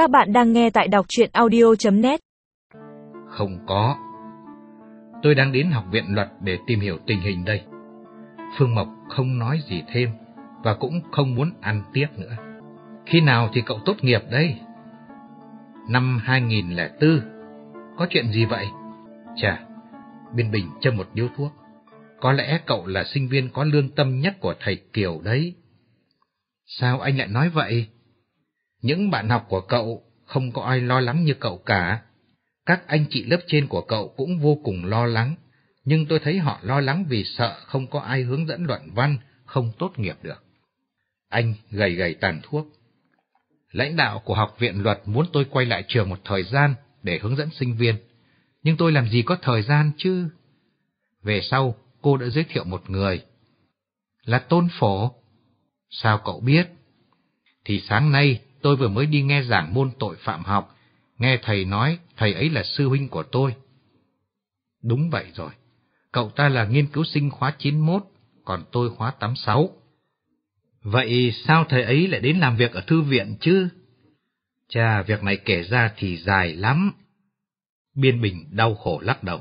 Các bạn đang nghe tại đọc chuyện audio.net Không có. Tôi đang đến học viện luật để tìm hiểu tình hình đây. Phương Mộc không nói gì thêm và cũng không muốn ăn tiếp nữa. Khi nào thì cậu tốt nghiệp đây? Năm 2004. Có chuyện gì vậy? Chà, Biên Bình châm một điếu thuốc. Có lẽ cậu là sinh viên có lương tâm nhất của thầy Kiều đấy. Sao anh lại nói vậy? Những bạn học của cậu không có ai lo lắng như cậu cả. Các anh chị lớp trên của cậu cũng vô cùng lo lắng, nhưng tôi thấy họ lo lắng vì sợ không có ai hướng dẫn luận văn, không tốt nghiệp được. Anh gầy gầy tàn thuốc. Lãnh đạo của học viện luật muốn tôi quay lại trường một thời gian để hướng dẫn sinh viên, nhưng tôi làm gì có thời gian chứ? Về sau, cô đã giới thiệu một người. Là Tôn Phổ. Sao cậu biết? Thì sáng nay tôi vừa mới đi nghe giảng môn tội phạm học, nghe thầy nói thầy ấy là sư huynh của tôi. Đúng vậy rồi, cậu ta là nghiên cứu sinh khóa 91, còn tôi khóa 86. Vậy sao thầy ấy lại đến làm việc ở thư viện chứ? Chà, việc này kể ra thì dài lắm. Biên Bình đau khổ lắc đầu.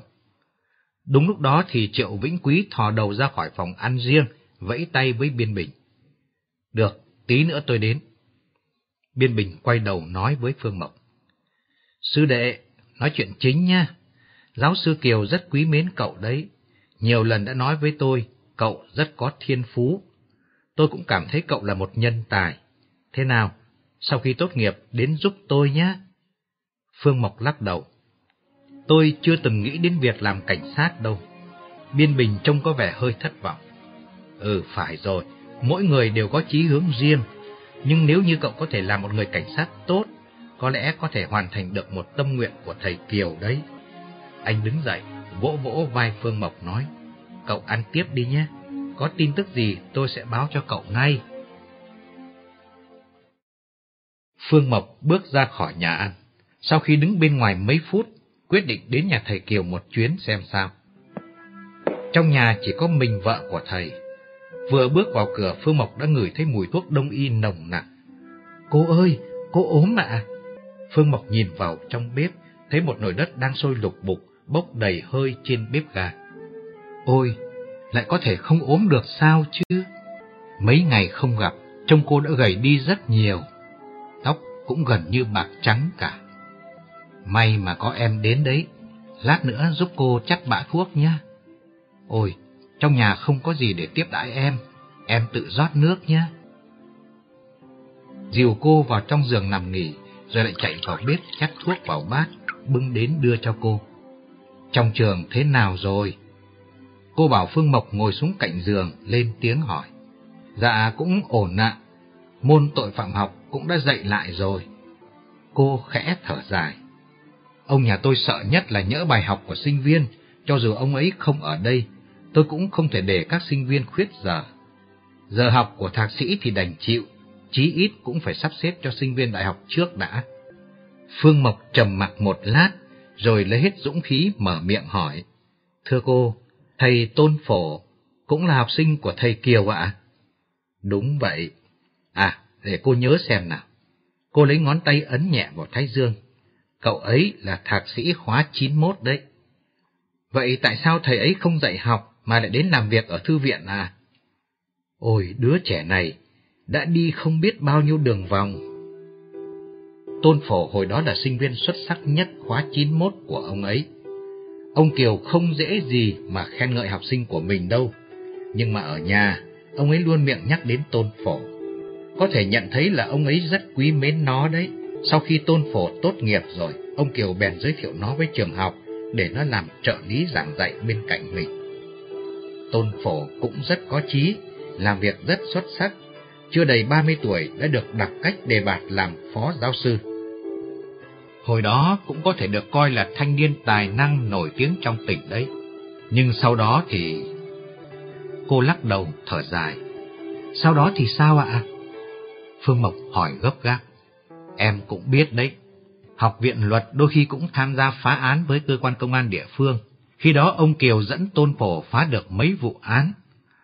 Đúng lúc đó thì Triệu Vĩnh Quý thò đầu ra khỏi phòng ăn riêng, vẫy tay với Biên Bình. Được, tí nữa tôi đến. Biên Bình quay đầu nói với Phương Mộc. Sư đệ, nói chuyện chính nha. Giáo sư Kiều rất quý mến cậu đấy. Nhiều lần đã nói với tôi, cậu rất có thiên phú. Tôi cũng cảm thấy cậu là một nhân tài. Thế nào, sau khi tốt nghiệp đến giúp tôi nhé. Phương Mộc lắc đầu. Tôi chưa từng nghĩ đến việc làm cảnh sát đâu. Biên Bình trông có vẻ hơi thất vọng. Ừ, phải rồi, mỗi người đều có chí hướng riêng. Nhưng nếu như cậu có thể làm một người cảnh sát tốt, có lẽ có thể hoàn thành được một tâm nguyện của thầy Kiều đấy. Anh đứng dậy, vỗ vỗ vai Phương Mộc nói, cậu ăn tiếp đi nhé, có tin tức gì tôi sẽ báo cho cậu ngay. Phương Mộc bước ra khỏi nhà ăn, sau khi đứng bên ngoài mấy phút, quyết định đến nhà thầy Kiều một chuyến xem sao. Trong nhà chỉ có mình vợ của thầy. Vừa bước vào cửa, Phương Mộc đã ngửi thấy mùi thuốc đông y nồng nặc. Cô ơi, cô ốm ạ. Phương Mộc nhìn vào trong bếp, thấy một nồi đất đang sôi lục bục, bốc đầy hơi trên bếp ga. Ôi, lại có thể không ốm được sao chứ? Mấy ngày không gặp, trông cô đã gầy đi rất nhiều. Tóc cũng gần như bạc trắng cả. May mà có em đến đấy, lát nữa giúp cô chắc bã thuốc nhé. Ôi, trong nhà không có gì để tiếp đãi em, em tự rót nước nhé. Dìu cô vào trong giường nằm nghỉ, rồi lại chạy vào bếp chắc thuốc vào bát, bưng đến đưa cho cô. Trong trường thế nào rồi? Cô bảo Phương Mộc ngồi xuống cạnh giường, lên tiếng hỏi. Dạ cũng ổn ạ, môn tội phạm học cũng đã dạy lại rồi. Cô khẽ thở dài. Ông nhà tôi sợ nhất là nhỡ bài học của sinh viên, cho dù ông ấy không ở đây, tôi cũng không thể để các sinh viên khuyết giờ. Giờ học của thạc sĩ thì đành chịu, chí ít cũng phải sắp xếp cho sinh viên đại học trước đã. Phương Mộc trầm mặc một lát, rồi lấy hết dũng khí mở miệng hỏi. Thưa cô, thầy Tôn Phổ cũng là học sinh của thầy Kiều ạ? Đúng vậy. À, để cô nhớ xem nào. Cô lấy ngón tay ấn nhẹ vào thái dương. Cậu ấy là thạc sĩ khóa 91 đấy. Vậy tại sao thầy ấy không dạy học mà lại đến làm việc ở thư viện à? Ôi, đứa trẻ này đã đi không biết bao nhiêu đường vòng. Tôn Phổ hồi đó là sinh viên xuất sắc nhất khóa 91 của ông ấy. Ông Kiều không dễ gì mà khen ngợi học sinh của mình đâu, nhưng mà ở nhà, ông ấy luôn miệng nhắc đến Tôn Phổ. Có thể nhận thấy là ông ấy rất quý mến nó đấy. Sau khi Tôn Phổ tốt nghiệp rồi, ông Kiều bèn giới thiệu nó với trường học để nó làm trợ lý giảng dạy bên cạnh mình. Tôn Phổ cũng rất có trí, làm việc rất xuất sắc, chưa đầy 30 tuổi đã được đặt cách đề bạt làm phó giáo sư. Hồi đó cũng có thể được coi là thanh niên tài năng nổi tiếng trong tỉnh đấy. Nhưng sau đó thì... Cô lắc đầu thở dài. Sau đó thì sao ạ? Phương Mộc hỏi gấp gáp. Em cũng biết đấy, học viện luật đôi khi cũng tham gia phá án với cơ quan công an địa phương. Khi đó, ông Kiều dẫn Tôn Phổ phá được mấy vụ án.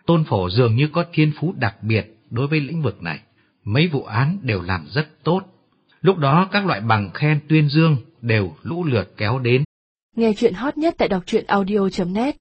Tôn Phổ dường như có thiên phú đặc biệt đối với lĩnh vực này. Mấy vụ án đều làm rất tốt. Lúc đó, các loại bằng khen tuyên dương đều lũ lượt kéo đến. Nghe chuyện hot nhất tại đọc truyện audio.net